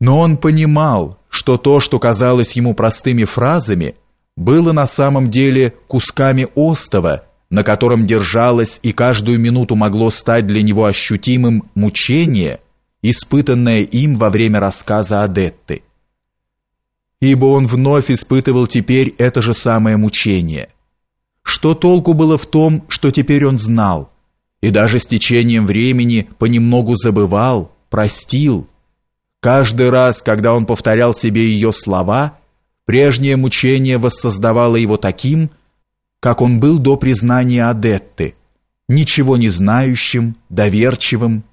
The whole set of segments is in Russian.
Но он понимал, что то, что казалось ему простыми фразами, было на самом деле кусками остова, на котором держалось и каждую минуту могло стать для него ощутимым мучение, испытанное им во время рассказа Адетты. Ибо он вновь испытывал теперь это же самое мучение. Что толку было в том, что теперь он знал, и даже с течением времени понемногу забывал, простил, Каждый раз, когда он повторял себе ее слова, прежнее мучение воссоздавало его таким, как он был до признания Адетты, ничего не знающим, доверчивым.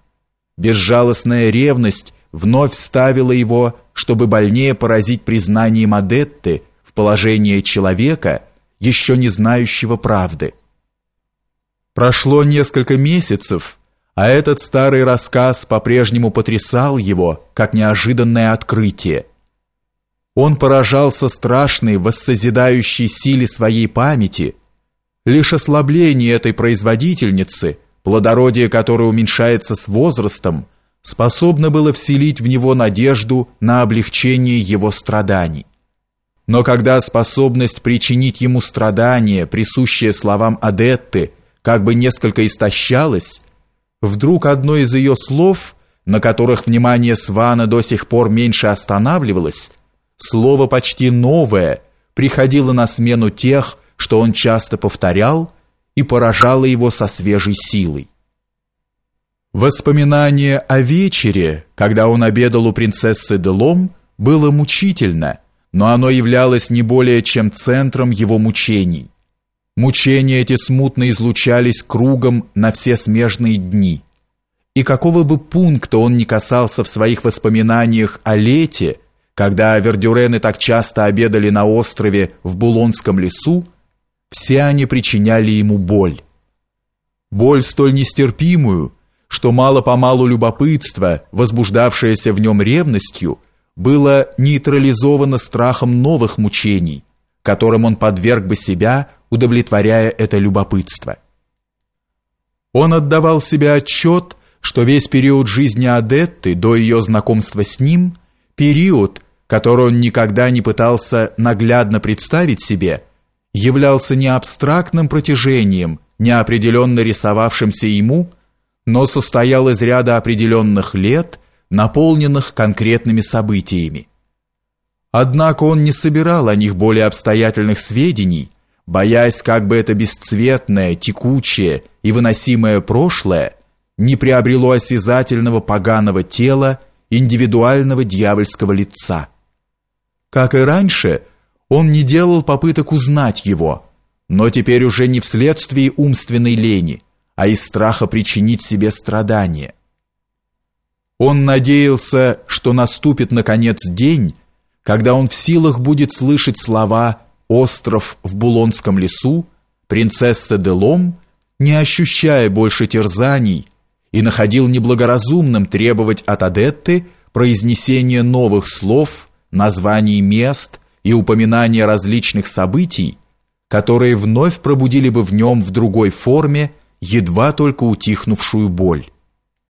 Безжалостная ревность вновь ставила его, чтобы больнее поразить признанием Адетты в положение человека, еще не знающего правды. Прошло несколько месяцев, а этот старый рассказ по-прежнему потрясал его, как неожиданное открытие. Он поражался страшной, воссозидающей силе своей памяти. Лишь ослабление этой производительницы, плодородие которой уменьшается с возрастом, способно было вселить в него надежду на облегчение его страданий. Но когда способность причинить ему страдания, присущая словам Адетты, как бы несколько истощалась, Вдруг одно из ее слов, на которых внимание Свана до сих пор меньше останавливалось, слово почти новое, приходило на смену тех, что он часто повторял, и поражало его со свежей силой. Воспоминание о вечере, когда он обедал у принцессы Делом, было мучительно, но оно являлось не более чем центром его мучений. Мучения эти смутно излучались кругом на все смежные дни. И какого бы пункта он ни касался в своих воспоминаниях о лете, когда вердюрены так часто обедали на острове в Булонском лесу, все они причиняли ему боль. Боль столь нестерпимую, что мало-помалу любопытство, возбуждавшееся в нем ревностью, было нейтрализовано страхом новых мучений, которым он подверг бы себя удовлетворяя это любопытство. Он отдавал себе отчет, что весь период жизни Адетты до ее знакомства с ним, период, который он никогда не пытался наглядно представить себе, являлся не абстрактным протяжением, неопределенно рисовавшимся ему, но состоял из ряда определенных лет, наполненных конкретными событиями. Однако он не собирал о них более обстоятельных сведений, боясь, как бы это бесцветное, текучее и выносимое прошлое не приобрело осязательного поганого тела индивидуального дьявольского лица. Как и раньше, он не делал попыток узнать его, но теперь уже не вследствие умственной лени, а из страха причинить себе страдания. Он надеялся, что наступит наконец день, когда он в силах будет слышать слова остров в Булонском лесу, принцесса Делом, не ощущая больше терзаний, и находил неблагоразумным требовать от Адетты произнесения новых слов, названий мест и упоминания различных событий, которые вновь пробудили бы в нем в другой форме едва только утихнувшую боль.